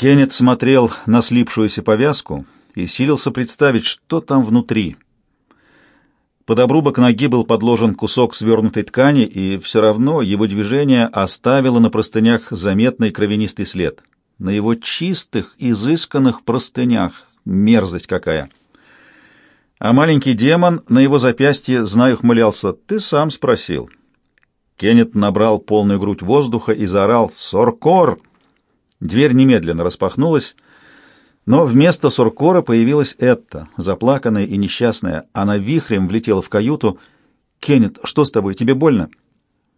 Кеннет смотрел на слипшуюся повязку и силился представить, что там внутри. Под обрубок ноги был подложен кусок свернутой ткани, и все равно его движение оставило на простынях заметный кровянистый след. На его чистых, изысканных простынях. Мерзость какая! А маленький демон на его запястье, знаю, хмылялся. «Ты сам спросил». Кеннет набрал полную грудь воздуха и заорал «Соркор!». Дверь немедленно распахнулась, но вместо Соркора появилась Этта, заплаканная и несчастная. Она вихрем влетела в каюту. «Кеннет, что с тобой? Тебе больно?»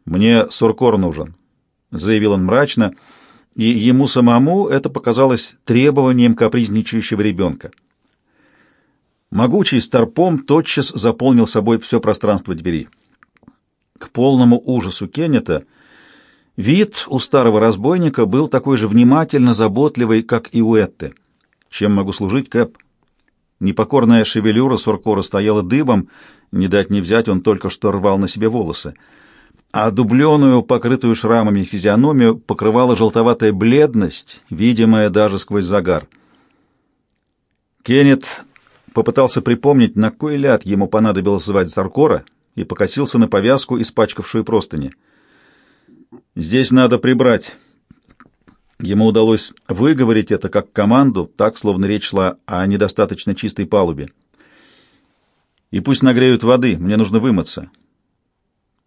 «Мне Соркор нужен», — заявил он мрачно, и ему самому это показалось требованием капризничающего ребенка. Могучий старпом тотчас заполнил собой все пространство двери. К полному ужасу Кеннета вид у старого разбойника был такой же внимательно заботливый, как и у Этты. «Чем могу служить, Кэп?» Непокорная шевелюра Суркора стояла дыбом, не дать не взять, он только что рвал на себе волосы. А дубленую, покрытую шрамами физиономию покрывала желтоватая бледность, видимая даже сквозь загар. Кеннет попытался припомнить, на кой ляд ему понадобилось звать Заркора, и покосился на повязку, испачкавшую простыни. «Здесь надо прибрать». Ему удалось выговорить это как команду, так, словно речь шла о недостаточно чистой палубе. «И пусть нагреют воды, мне нужно вымыться».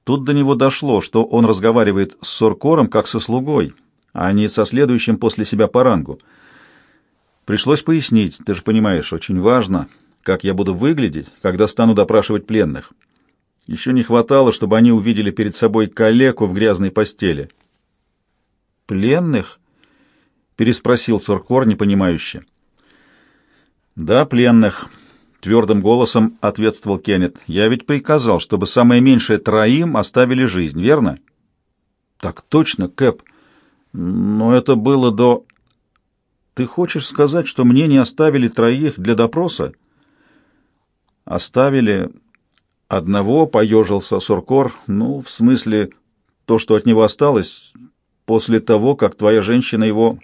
Тут до него дошло, что он разговаривает с Соркором как со слугой, а не со следующим после себя по рангу. Пришлось пояснить, ты же понимаешь, очень важно, как я буду выглядеть, когда стану допрашивать пленных. Еще не хватало, чтобы они увидели перед собой калеку в грязной постели. «Пленных?» — переспросил Цуркор непонимающе. «Да, пленных», — твердым голосом ответствовал Кеннет. «Я ведь приказал, чтобы самое меньшее троим оставили жизнь, верно?» «Так точно, Кэп. Но это было до...» Ты хочешь сказать, что мне не оставили троих для допроса? Оставили одного, поежился Суркор. Ну, в смысле, то, что от него осталось, после того, как твоя женщина его...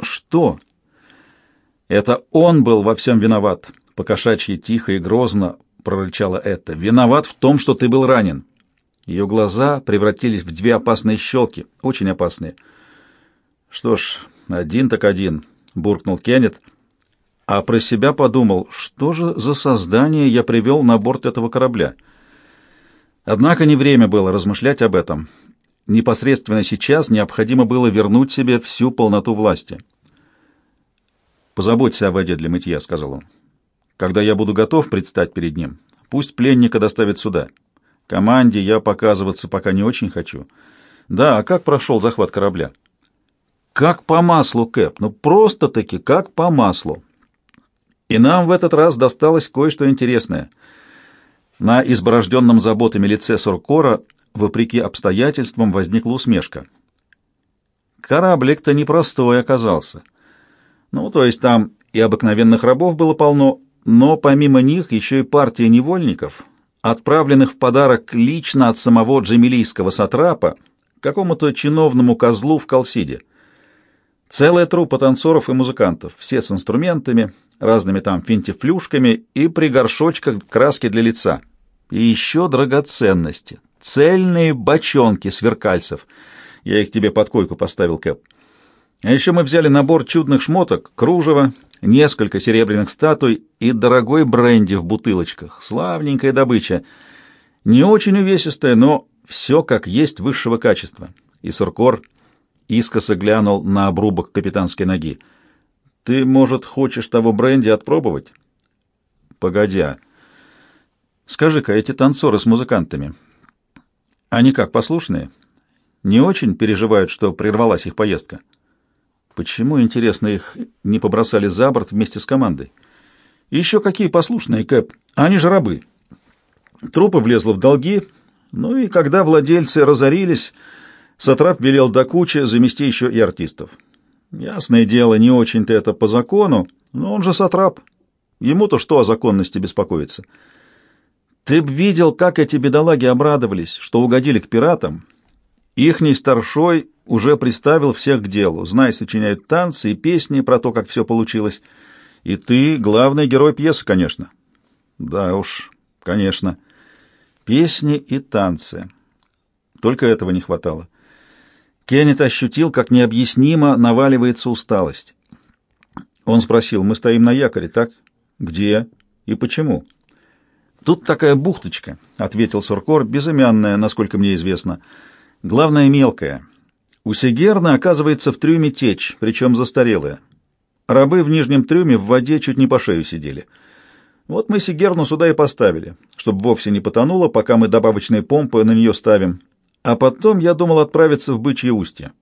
Что? Это он был во всем виноват. Покошачьи тихо и грозно прорычала это. Виноват в том, что ты был ранен. Ее глаза превратились в две опасные щелки, очень опасные. Что ж, один так один, буркнул Кеннет, а про себя подумал, что же за создание я привел на борт этого корабля. Однако не время было размышлять об этом. Непосредственно сейчас необходимо было вернуть себе всю полноту власти. «Позаботься о воде для мытья», — сказал он. «Когда я буду готов предстать перед ним, пусть пленника доставят сюда. Команде я показываться пока не очень хочу. Да, а как прошел захват корабля?» Как по маслу, Кэп, ну просто-таки как по маслу. И нам в этот раз досталось кое-что интересное. На изборожденном заботами лице Суркора, вопреки обстоятельствам, возникла усмешка. Кораблик-то непростой оказался. Ну, то есть там и обыкновенных рабов было полно, но помимо них еще и партия невольников, отправленных в подарок лично от самого джемилийского сатрапа какому-то чиновному козлу в Калсиде. Целая труппа танцоров и музыкантов, все с инструментами, разными там финтифлюшками и при горшочках краски для лица. И еще драгоценности, цельные бочонки сверкальцев. Я их тебе под койку поставил, Кэп. А еще мы взяли набор чудных шмоток, кружево, несколько серебряных статуй и дорогой бренди в бутылочках. Славненькая добыча. Не очень увесистая, но все как есть высшего качества. И Суркор искоса глянул на обрубок капитанской ноги. «Ты, может, хочешь того бренди отпробовать?» «Погодя. Скажи-ка, эти танцоры с музыкантами, они как, послушные? Не очень переживают, что прервалась их поездка?» «Почему, интересно, их не побросали за борт вместе с командой?» «Еще какие послушные, Кэп? Они же рабы». Труппа влезла в долги, ну и когда владельцы разорились... Сатрап велел до кучи замести еще и артистов. Ясное дело, не очень-то это по закону, но он же сатрап. Ему-то что о законности беспокоиться? Ты б видел, как эти бедолаги обрадовались, что угодили к пиратам, Ихний старшой уже приставил всех к делу. Знай, сочиняют танцы и песни про то, как все получилось. И ты главный герой пьесы, конечно. Да уж, конечно. Песни и танцы. Только этого не хватало. Кеннет ощутил, как необъяснимо наваливается усталость. Он спросил, мы стоим на якоре, так? Где и почему? Тут такая бухточка, ответил Суркор, безымянная, насколько мне известно. Главное, мелкая. У Сегерны, оказывается, в трюме течь, причем застарелая. Рабы в нижнем трюме в воде чуть не по шею сидели. Вот мы Сигерну сюда и поставили, чтобы вовсе не потонула, пока мы добавочные помпы на нее ставим. А потом я думал отправиться в бычье устье.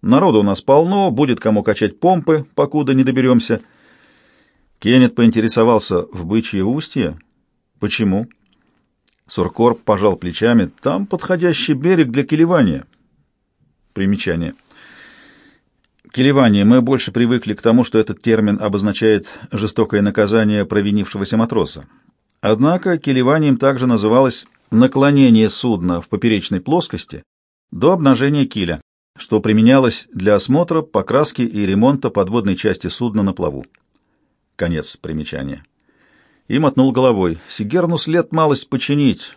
Народу у нас полно, будет кому качать помпы, покуда не доберемся. Кеннет поинтересовался, в бычье устье? Почему? Суркор пожал плечами. Там подходящий берег для килевания. Примечание. Килевание. Мы больше привыкли к тому, что этот термин обозначает жестокое наказание провинившегося матроса. Однако килеванием также называлось наклонение судна в поперечной плоскости до обнажения киля, что применялось для осмотра, покраски и ремонта подводной части судна на плаву. Конец примечания. И мотнул головой. Сигерну след малость починить,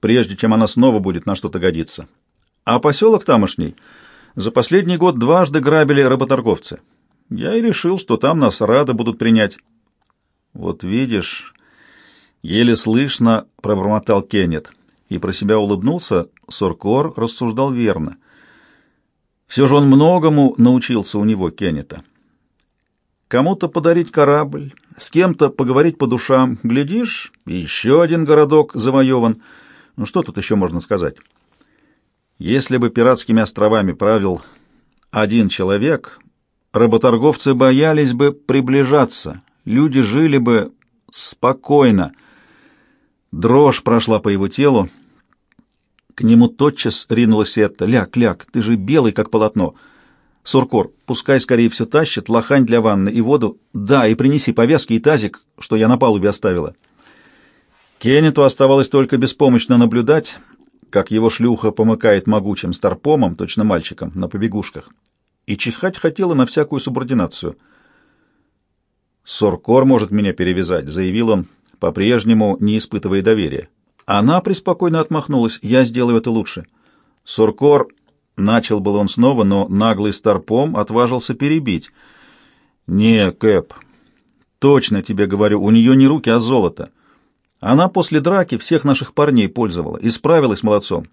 прежде чем она снова будет на что-то годиться. А поселок тамошний за последний год дважды грабили работорговцы. Я и решил, что там нас рады будут принять. Вот видишь, Еле слышно пробормотал Кеннет и про себя улыбнулся. Соркор рассуждал верно. Все же он многому научился у него, Кеннета. Кому-то подарить корабль, с кем-то поговорить по душам. Глядишь, еще один городок завоеван. Ну что тут еще можно сказать? Если бы пиратскими островами правил один человек, работорговцы боялись бы приближаться, люди жили бы спокойно — Дрожь прошла по его телу. К нему тотчас ринулась это. «Ляг, ляг, ты же белый, как полотно!» «Суркор, пускай скорее все тащит, лохань для ванны и воду. Да, и принеси повязки и тазик, что я на палубе оставила». Кеннету оставалось только беспомощно наблюдать, как его шлюха помыкает могучим старпомом, точно мальчиком, на побегушках. И чихать хотела на всякую субординацию. «Суркор может меня перевязать», — заявил он, по-прежнему не испытывая доверия. Она преспокойно отмахнулась. «Я сделаю это лучше». Суркор начал был он снова, но наглый старпом отважился перебить. «Не, Кэп, точно тебе говорю, у нее не руки, а золото. Она после драки всех наших парней пользовала и справилась молодцом.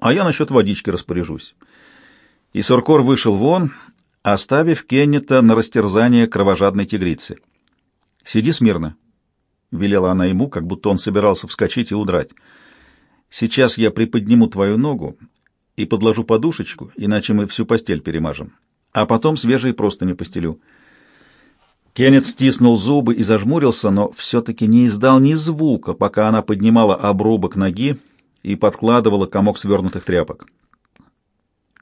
А я насчет водички распоряжусь». И Суркор вышел вон, оставив Кеннета на растерзание кровожадной тигрицы. «Сиди смирно», — велела она ему, как будто он собирался вскочить и удрать. «Сейчас я приподниму твою ногу и подложу подушечку, иначе мы всю постель перемажем, а потом свежие простыни постелю». Кеннет стиснул зубы и зажмурился, но все-таки не издал ни звука, пока она поднимала обрубок ноги и подкладывала комок свернутых тряпок.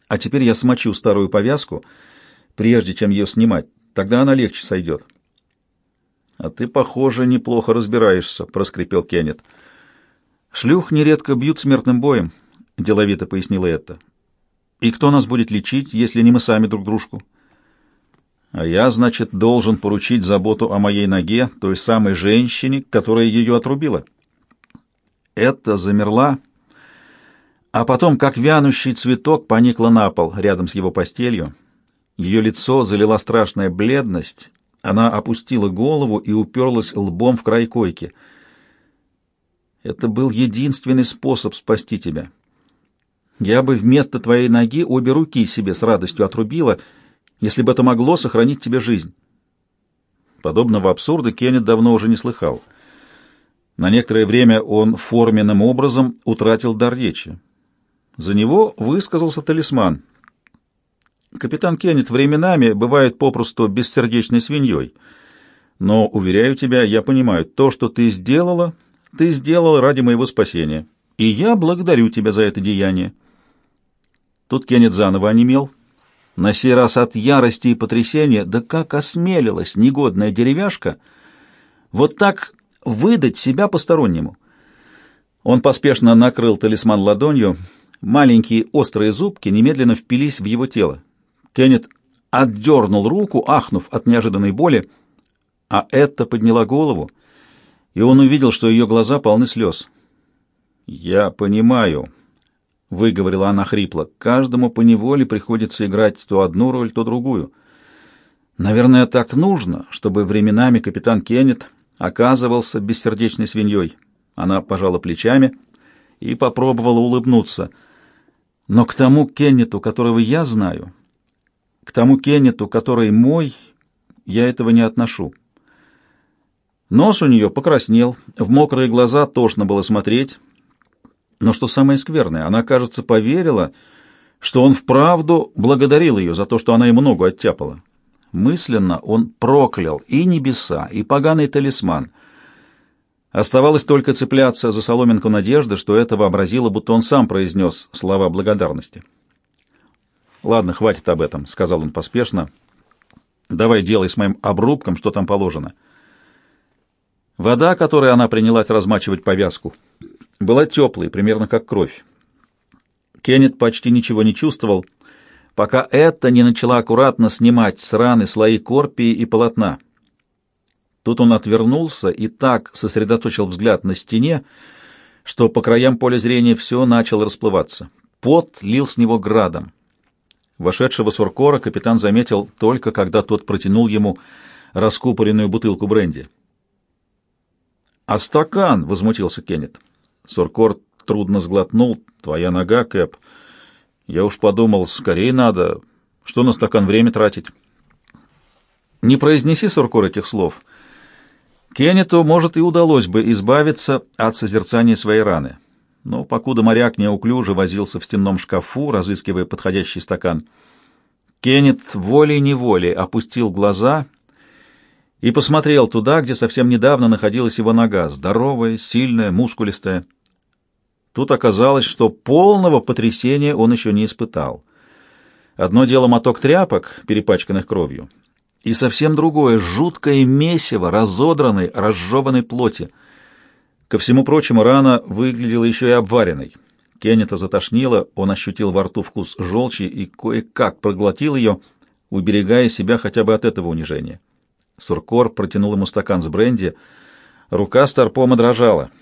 «А теперь я смочу старую повязку, прежде чем ее снимать, тогда она легче сойдет». «А ты, похоже, неплохо разбираешься», — проскрипел Кеннет. «Шлюх нередко бьют смертным боем», — деловито пояснила это. «И кто нас будет лечить, если не мы сами друг дружку?» «А я, значит, должен поручить заботу о моей ноге той самой женщине, которая ее отрубила». Это замерла, а потом, как вянущий цветок, поникла на пол рядом с его постелью. Ее лицо залила страшная бледность, она опустила голову и уперлась лбом в край койки. Это был единственный способ спасти тебя. Я бы вместо твоей ноги обе руки себе с радостью отрубила, если бы это могло сохранить тебе жизнь. Подобного абсурда Кеннет давно уже не слыхал. На некоторое время он форменным образом утратил дар речи. За него высказался талисман — Капитан Кеннет временами бывает попросту бессердечной свиньей. Но, уверяю тебя, я понимаю, то, что ты сделала, ты сделала ради моего спасения. И я благодарю тебя за это деяние. Тут Кеннет заново онемел. На сей раз от ярости и потрясения, да как осмелилась негодная деревяшка вот так выдать себя постороннему. Он поспешно накрыл талисман ладонью, Маленькие острые зубки немедленно впились в его тело. Кеннет отдернул руку, ахнув от неожиданной боли, а это подняла голову, и он увидел, что ее глаза полны слез. «Я понимаю», — выговорила она хрипло, — «каждому поневоле приходится играть то одну роль, то другую. Наверное, так нужно, чтобы временами капитан Кеннет оказывался бессердечной свиньей». Она пожала плечами и попробовала улыбнуться. «Но к тому Кеннету, которого я знаю...» К тому Кеннету, который мой, я этого не отношу. Нос у нее покраснел, в мокрые глаза тошно было смотреть. Но что самое скверное, она, кажется, поверила, что он вправду благодарил ее за то, что она ему ногу оттяпала. Мысленно он проклял и небеса, и поганый талисман. Оставалось только цепляться за соломинку надежды, что это вообразило, будто он сам произнес слова благодарности. «Ладно, хватит об этом», — сказал он поспешно. «Давай делай с моим обрубком, что там положено». Вода, которой она принялась размачивать повязку, была теплой, примерно как кровь. Кеннет почти ничего не чувствовал, пока это не начала аккуратно снимать с раны слои корпии и полотна. Тут он отвернулся и так сосредоточил взгляд на стене, что по краям поля зрения все начало расплываться. Пот лил с него градом. Вошедшего Суркора капитан заметил только, когда тот протянул ему раскупоренную бутылку бренди. «А стакан?» — возмутился Кеннет. Суркор трудно сглотнул. «Твоя нога, Кэп. Я уж подумал, скорее надо. Что на стакан время тратить?» «Не произнеси, Суркор, этих слов. Кеннету, может, и удалось бы избавиться от созерцания своей раны» но покуда моряк неуклюже возился в стенном шкафу, разыскивая подходящий стакан, Кеннет волей-неволей опустил глаза и посмотрел туда, где совсем недавно находилась его нога, здоровая, сильная, мускулистая. Тут оказалось, что полного потрясения он еще не испытал. Одно дело моток тряпок, перепачканных кровью, и совсем другое — жуткое месиво разодранной, разжеванной плоти — Ко всему прочему, рана выглядела еще и обваренной. Кеннета затошнило, он ощутил во рту вкус желчи и кое-как проглотил ее, уберегая себя хотя бы от этого унижения. Суркор протянул ему стакан с бренди. Рука Старпома дрожала.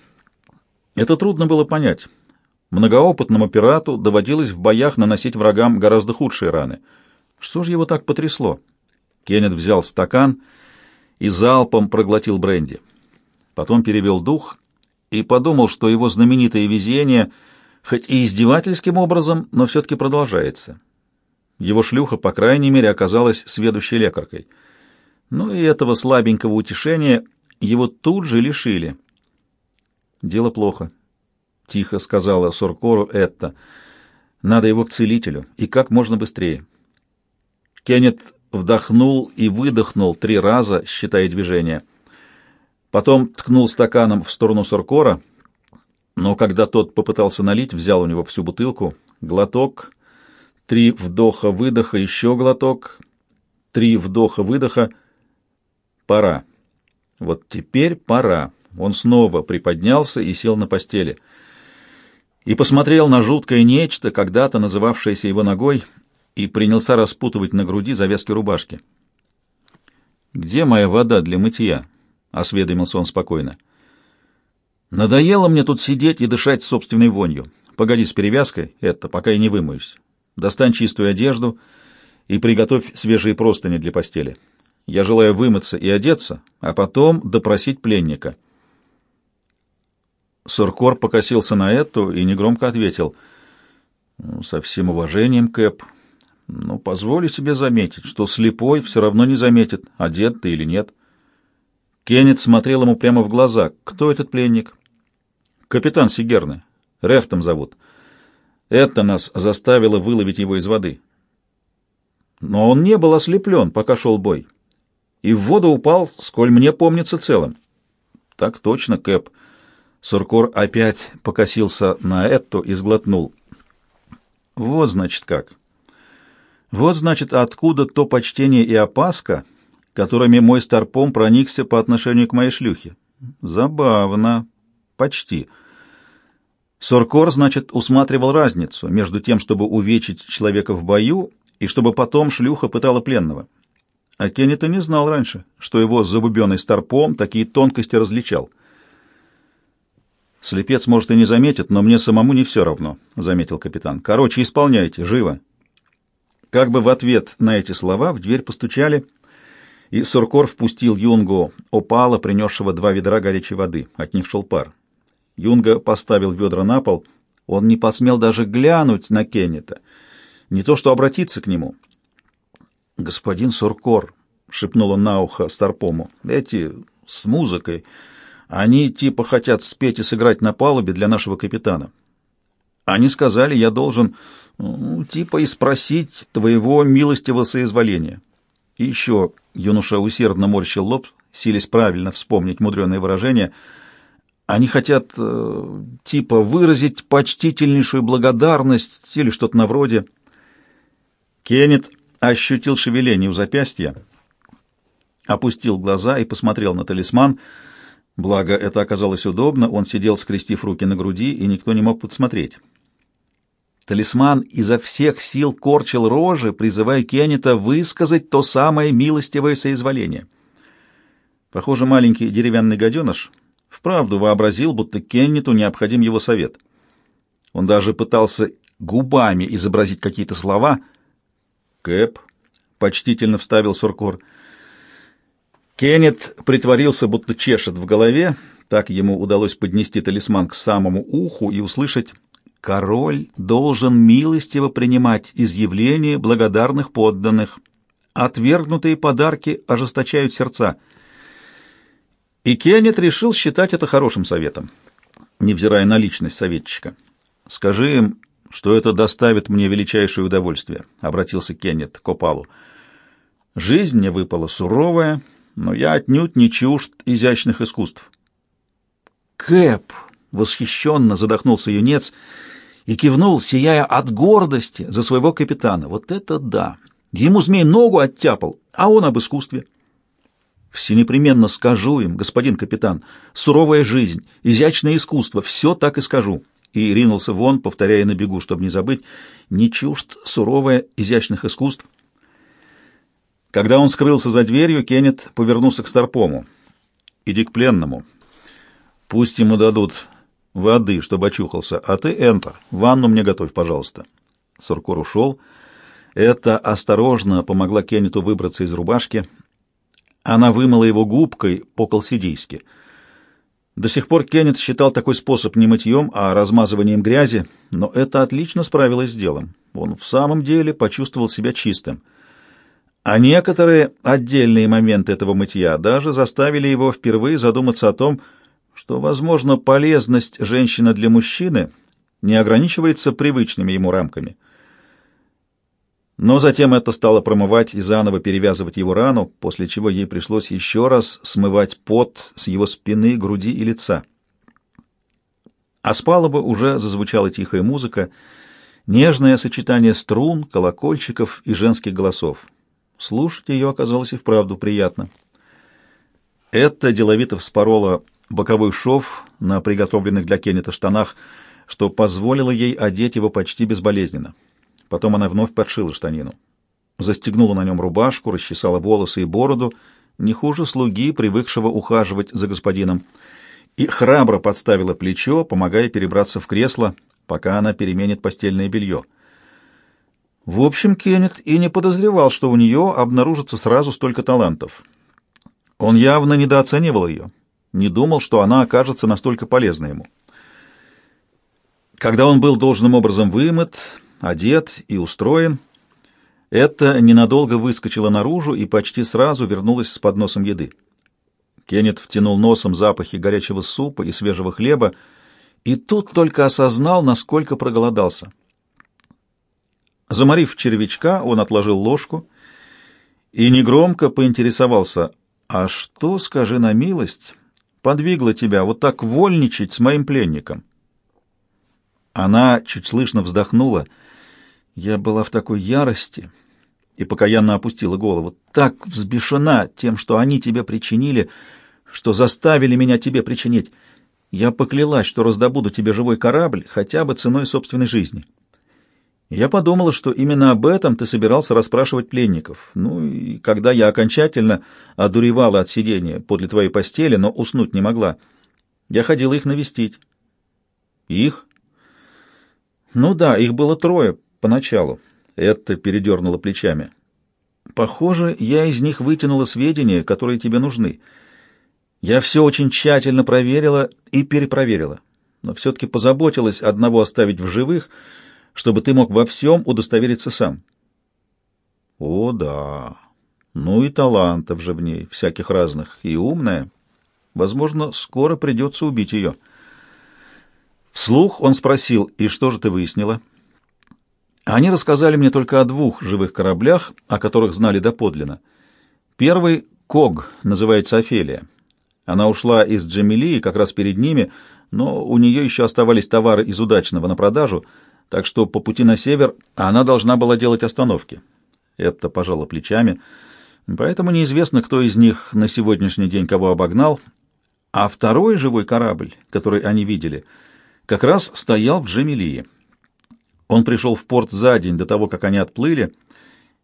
Это трудно было понять. Многоопытному пирату доводилось в боях наносить врагам гораздо худшие раны. Что же его так потрясло? Кеннет взял стакан и залпом проглотил бренди. Потом перевел дух и подумал, что его знаменитое везение, хоть и издевательским образом, но все-таки продолжается. Его шлюха, по крайней мере, оказалась сведущей лекаркой. Ну и этого слабенького утешения его тут же лишили. «Дело плохо», — тихо сказала Соркору это. «Надо его к целителю, и как можно быстрее». Кеннет вдохнул и выдохнул три раза, считая движения — Потом ткнул стаканом в сторону Суркора, но когда тот попытался налить, взял у него всю бутылку. Глоток, три вдоха-выдоха, еще глоток, три вдоха-выдоха. Пора. Вот теперь пора. Он снова приподнялся и сел на постели. И посмотрел на жуткое нечто, когда-то называвшееся его ногой, и принялся распутывать на груди завязки рубашки. «Где моя вода для мытья?» — осведомился он спокойно. «Надоело мне тут сидеть и дышать собственной вонью. Погоди с перевязкой, это, пока я не вымоюсь. Достань чистую одежду и приготовь свежие простыни для постели. Я желаю вымыться и одеться, а потом допросить пленника». Суркор покосился на эту и негромко ответил. «Ну, «Со всем уважением, Кэп, но позволю себе заметить, что слепой все равно не заметит, одет ты или нет». Кеннет смотрел ему прямо в глаза. «Кто этот пленник?» «Капитан Сигерны. Рефтом зовут. Это нас заставило выловить его из воды». Но он не был ослеплен, пока шел бой. И в воду упал, сколь мне помнится целым. «Так точно, Кэп». Суркор опять покосился на Эту и сглотнул. «Вот, значит, как. Вот, значит, откуда то почтение и опаска, которыми мой старпом проникся по отношению к моей шлюхе. Забавно. Почти. Соркор, значит, усматривал разницу между тем, чтобы увечить человека в бою, и чтобы потом шлюха пытала пленного. А Кеннета не знал раньше, что его забубенный старпом такие тонкости различал. «Слепец, может, и не заметит, но мне самому не все равно», — заметил капитан. «Короче, исполняйте, живо». Как бы в ответ на эти слова в дверь постучали, и Суркор впустил Юнгу опала, принесшего два ведра горячей воды. От них шел пар. Юнга поставил ведра на пол. Он не посмел даже глянуть на Кеннета, не то что обратиться к нему. «Господин Суркор», — шепнул он на ухо Старпому, — «эти с музыкой, они типа хотят спеть и сыграть на палубе для нашего капитана. Они сказали, я должен, ну, типа, и спросить твоего милостивого соизволения». И еще юноша усердно морщил лоб, силясь правильно вспомнить мудреное выражение — они хотят э, типа выразить почтительнейшую благодарность или что-то на вроде. Кеннет ощутил шевеление у запястья, опустил глаза и посмотрел на талисман. Благо, это оказалось удобно, он сидел, скрестив руки на груди, и никто не мог подсмотреть. Талисман изо всех сил корчил рожи, призывая Кеннета высказать то самое милостивое соизволение. Похоже, маленький деревянный гаденыш вправду вообразил, будто Кеннету необходим его совет. Он даже пытался губами изобразить какие-то слова. «Кэп», — почтительно вставил Суркор. Кеннет притворился, будто чешет в голове. Так ему удалось поднести талисман к самому уху и услышать «Король должен милостиво принимать изъявления благодарных подданных. Отвергнутые подарки ожесточают сердца». И Кеннет решил считать это хорошим советом, невзирая на личность советчика. «Скажи им, что это доставит мне величайшее удовольствие», — обратился Кеннет к Опалу. «Жизнь мне выпала суровая, но я отнюдь не чужд изящных искусств». «Кэп!» — восхищенно задохнулся юнец и кивнул, сияя от гордости за своего капитана. «Вот это да! Ему змей ногу оттяпал, а он об искусстве». Все непременно скажу им, господин капитан, суровая жизнь, изящное искусство, все так и скажу. И ринулся вон, повторяя на бегу, чтобы не забыть, не чужд суровое изящных искусств. Когда он скрылся за дверью, Кеннет повернулся к Старпому. «Иди к пленному. Пусть ему дадут воды, чтобы очухался, а ты, Энтер, ванну мне готовь, пожалуйста». Суркор ушел. Это осторожно помогла Кеннету выбраться из рубашки — она вымыла его губкой по-колсидийски. До сих пор Кеннет считал такой способ не мытьем, а размазыванием грязи, но это отлично справилось с делом. Он в самом деле почувствовал себя чистым. А некоторые отдельные моменты этого мытья даже заставили его впервые задуматься о том, что, возможно, полезность женщины для мужчины не ограничивается привычными ему рамками — но затем это стало промывать и заново перевязывать его рану, после чего ей пришлось еще раз смывать пот с его спины, груди и лица. А с палубы уже зазвучала тихая музыка, нежное сочетание струн, колокольчиков и женских голосов. Слушать ее оказалось и вправду приятно. Это деловито вспорола боковой шов на приготовленных для Кеннета штанах, что позволило ей одеть его почти безболезненно. Потом она вновь подшила штанину. Застегнула на нем рубашку, расчесала волосы и бороду, не хуже слуги, привыкшего ухаживать за господином, и храбро подставила плечо, помогая перебраться в кресло, пока она переменит постельное белье. В общем, Кеннет и не подозревал, что у нее обнаружится сразу столько талантов. Он явно недооценивал ее, не думал, что она окажется настолько полезна ему. Когда он был должным образом вымыт, одет и устроен. Это ненадолго выскочило наружу и почти сразу вернулось с подносом еды. Кеннет втянул носом запахи горячего супа и свежего хлеба, и тут только осознал, насколько проголодался. Заморив червячка, он отложил ложку и негромко поинтересовался, «А что, скажи на милость, подвигло тебя вот так вольничать с моим пленником?» Она чуть слышно вздохнула — я была в такой ярости и покаянно опустила голову. Так взбешена тем, что они тебе причинили, что заставили меня тебе причинить. Я поклялась, что раздобуду тебе живой корабль хотя бы ценой собственной жизни. Я подумала, что именно об этом ты собирался расспрашивать пленников. Ну и когда я окончательно одуревала от сидения подле твоей постели, но уснуть не могла, я ходила их навестить. Их? Ну да, их было трое поначалу. Это передернуло плечами. Похоже, я из них вытянула сведения, которые тебе нужны. Я все очень тщательно проверила и перепроверила, но все-таки позаботилась одного оставить в живых — чтобы ты мог во всем удостовериться сам. О, да. Ну и талантов же в ней, всяких разных, и умная. Возможно, скоро придется убить ее. Вслух он спросил, и что же ты выяснила? Они рассказали мне только о двух живых кораблях, о которых знали доподлинно. Первый — Ког, называется Офелия. Она ушла из Джамилии как раз перед ними, но у нее еще оставались товары из удачного на продажу — так что по пути на север она должна была делать остановки. Это пожало плечами, поэтому неизвестно, кто из них на сегодняшний день кого обогнал, а второй живой корабль, который они видели, как раз стоял в Джемилии. Он пришел в порт за день до того, как они отплыли,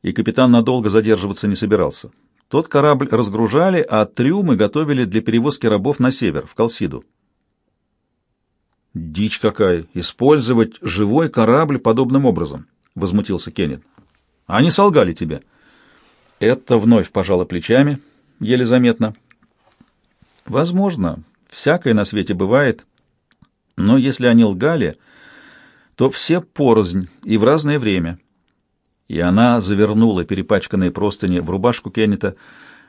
и капитан надолго задерживаться не собирался. Тот корабль разгружали, а трюмы готовили для перевозки рабов на север, в Калсиду. «Дичь какая! Использовать живой корабль подобным образом!» — возмутился Кеннет. «Они солгали тебе». Это вновь пожало плечами, еле заметно. «Возможно, всякое на свете бывает, но если они лгали, то все порознь и в разное время». И она завернула перепачканные простыни в рубашку Кеннета,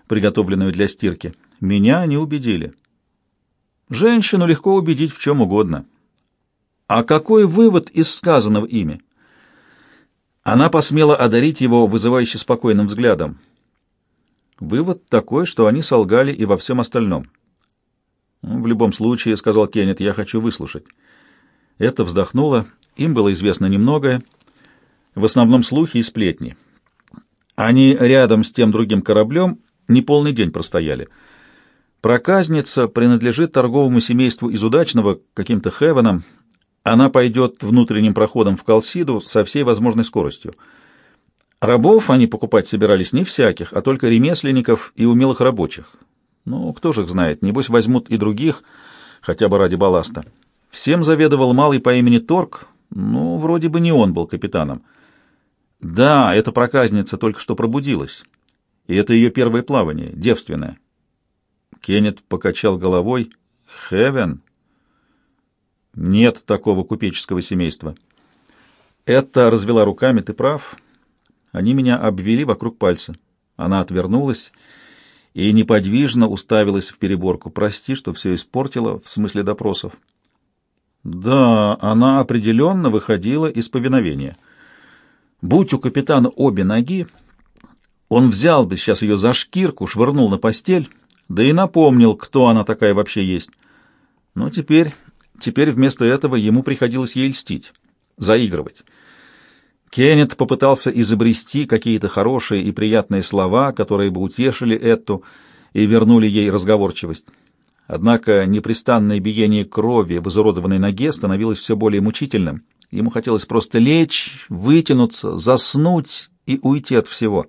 приготовленную для стирки. «Меня не убедили». Женщину легко убедить в чем угодно. А какой вывод из сказанного ими? Она посмела одарить его вызывающе спокойным взглядом. Вывод такой, что они солгали и во всем остальном. «Ну, «В любом случае», — сказал Кеннет, — «я хочу выслушать». Это вздохнуло, им было известно немногое, в основном слухи и сплетни. Они рядом с тем другим кораблем не полный день простояли. Проказница принадлежит торговому семейству из удачного, каким-то Хевеном, она пойдет внутренним проходом в Калсиду со всей возможной скоростью. Рабов они покупать собирались не всяких, а только ремесленников и умелых рабочих. Ну, кто же их знает, небось возьмут и других, хотя бы ради балласта. Всем заведовал малый по имени Торг, ну, вроде бы не он был капитаном. Да, эта проказница только что пробудилась, и это ее первое плавание, девственное. Кеннет покачал головой. «Хевен?» Нет такого купеческого семейства. Это развела руками, ты прав. Они меня обвели вокруг пальца. Она отвернулась и неподвижно уставилась в переборку. Прости, что все испортила, в смысле допросов. Да, она определенно выходила из повиновения. Будь у капитана обе ноги, он взял бы сейчас ее за шкирку, швырнул на постель, да и напомнил, кто она такая вообще есть. Но теперь Теперь вместо этого ему приходилось ей льстить, заигрывать. Кеннет попытался изобрести какие-то хорошие и приятные слова, которые бы утешили Эту и вернули ей разговорчивость. Однако непрестанное биение крови в изуродованной ноге становилось все более мучительным. Ему хотелось просто лечь, вытянуться, заснуть и уйти от всего.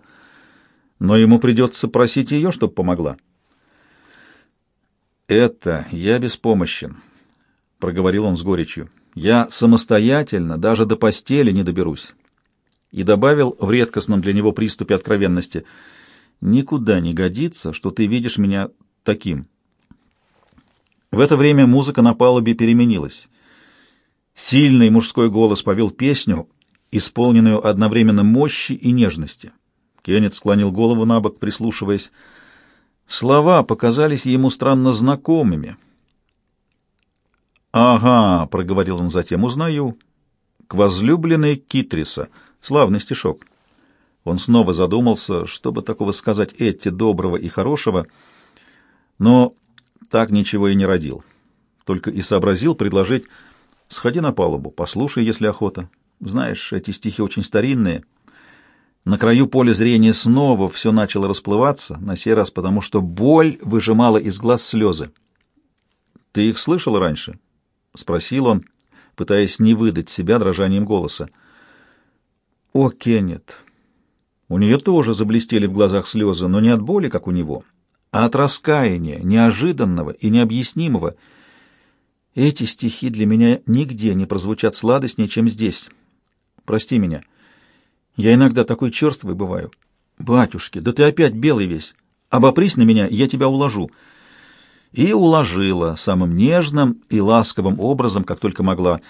Но ему придется просить ее, чтобы помогла. «Это я беспомощен», — проговорил он с горечью. «Я самостоятельно даже до постели не доберусь». И добавил в редкостном для него приступе откровенности. «Никуда не годится, что ты видишь меня таким». В это время музыка на палубе переменилась. Сильный мужской голос повел песню, исполненную одновременно мощи и нежности. Кеннет склонил голову на бок, прислушиваясь. Слова показались ему странно знакомыми — «Ага», — проговорил он затем, — «узнаю. К возлюбленной Китриса. Славный стишок». Он снова задумался, чтобы такого сказать Этти доброго и хорошего, но так ничего и не родил. Только и сообразил предложить «Сходи на палубу, послушай, если охота. Знаешь, эти стихи очень старинные». На краю поля зрения снова все начало расплываться, на сей раз потому, что боль выжимала из глаз слезы. Ты их слышал раньше? Спросил он, пытаясь не выдать себя дрожанием голоса. О, Кеннет. У нее тоже заблестели в глазах слезы, но не от боли, как у него, а от раскаяния, неожиданного и необъяснимого. Эти стихи для меня нигде не прозвучат сладостнее, чем здесь. Прости меня. Я иногда такой черствый бываю. Батюшки, да ты опять белый весь. Обопрись на меня, я тебя уложу и уложила самым нежным и ласковым образом, как только могла,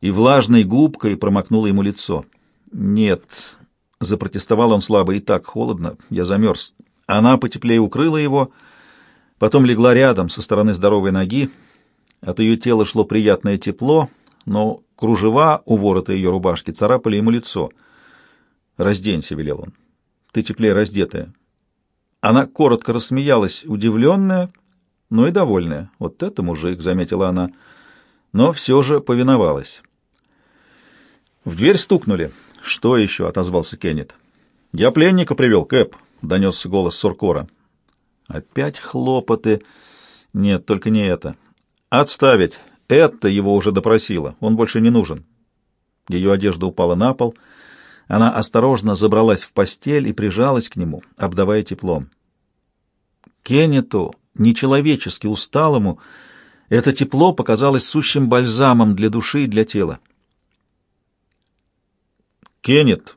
и влажной губкой промокнула ему лицо. «Нет», — запротестовал он слабо, — «и так холодно, я замерз». Она потеплее укрыла его, потом легла рядом со стороны здоровой ноги. От ее тела шло приятное тепло, но кружева у ворота ее рубашки царапали ему лицо. «Разденься», — велел он. «Ты теплее раздетая». Она коротко рассмеялась, удивленная, — но и довольная. Вот это мужик, заметила она, но все же повиновалась. В дверь стукнули. Что еще? отозвался Кеннет. Я пленника привел, Кэп, донесся голос Суркора. Опять хлопоты. Нет, только не это. Отставить. Это его уже допросило. Он больше не нужен. Ее одежда упала на пол. Она осторожно забралась в постель и прижалась к нему, обдавая теплом. Кеннету нечеловечески усталому, это тепло показалось сущим бальзамом для души и для тела. «Кеннет!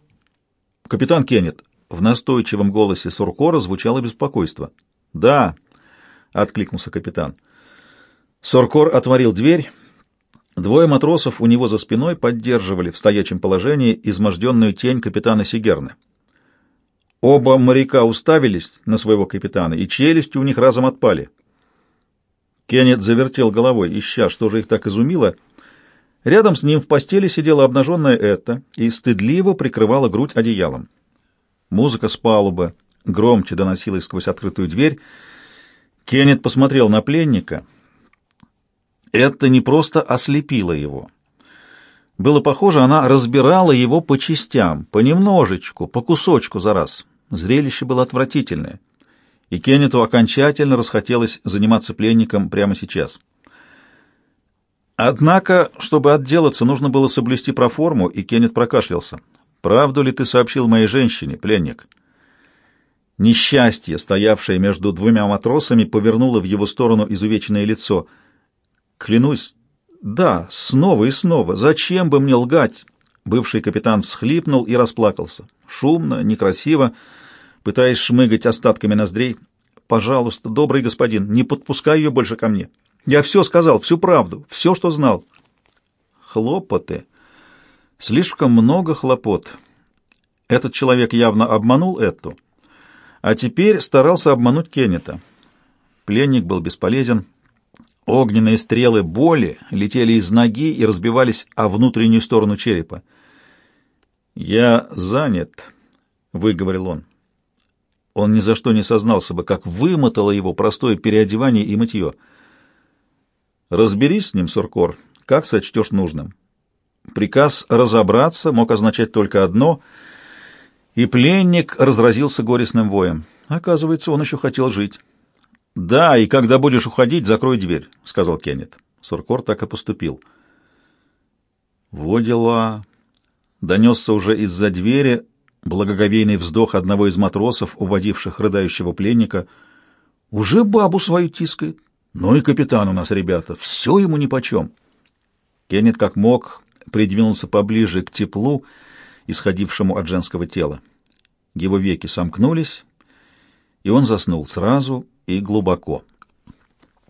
Капитан Кеннет!» В настойчивом голосе Суркора звучало беспокойство. «Да!» — откликнулся капитан. Суркор отворил дверь. Двое матросов у него за спиной поддерживали в стоячем положении изможденную тень капитана Сигерны. Оба моряка уставились на своего капитана, и челюсти у них разом отпали. Кеннет завертел головой, ища, что же их так изумило. Рядом с ним в постели сидела обнаженная Этта и стыдливо прикрывала грудь одеялом. Музыка с палубы громче доносилась сквозь открытую дверь. Кеннет посмотрел на пленника. Это не просто ослепило его. Было похоже, она разбирала его по частям, понемножечку, по кусочку за раз. Зрелище было отвратительное, и Кеннету окончательно расхотелось заниматься пленником прямо сейчас. Однако, чтобы отделаться, нужно было соблюсти проформу, и Кеннет прокашлялся. «Правду ли ты сообщил моей женщине, пленник?» Несчастье, стоявшее между двумя матросами, повернуло в его сторону изувеченное лицо. «Клянусь, да, снова и снова. Зачем бы мне лгать?» Бывший капитан всхлипнул и расплакался. Шумно, некрасиво, пытаясь шмыгать остатками ноздрей. «Пожалуйста, добрый господин, не подпускай ее больше ко мне. Я все сказал, всю правду, все, что знал». Хлопоты. Слишком много хлопот. Этот человек явно обманул эту, а теперь старался обмануть Кеннета. Пленник был бесполезен. Огненные стрелы боли летели из ноги и разбивались о внутреннюю сторону черепа. «Я занят», — выговорил он. Он ни за что не сознался бы, как вымотало его простое переодевание и мытье. «Разберись с ним, Суркор, как сочтешь нужным». Приказ разобраться мог означать только одно, и пленник разразился горестным воем. Оказывается, он еще хотел жить. «Да, и когда будешь уходить, закрой дверь», — сказал Кеннет. Суркор так и поступил. «Во дела!» — донесся уже из-за двери благоговейный вздох одного из матросов, уводивших рыдающего пленника. «Уже бабу свою тискает. Ну и капитан у нас, ребята, все ему нипочем». Кеннет как мог придвинулся поближе к теплу, исходившему от женского тела. Его веки сомкнулись, и он заснул сразу и глубоко.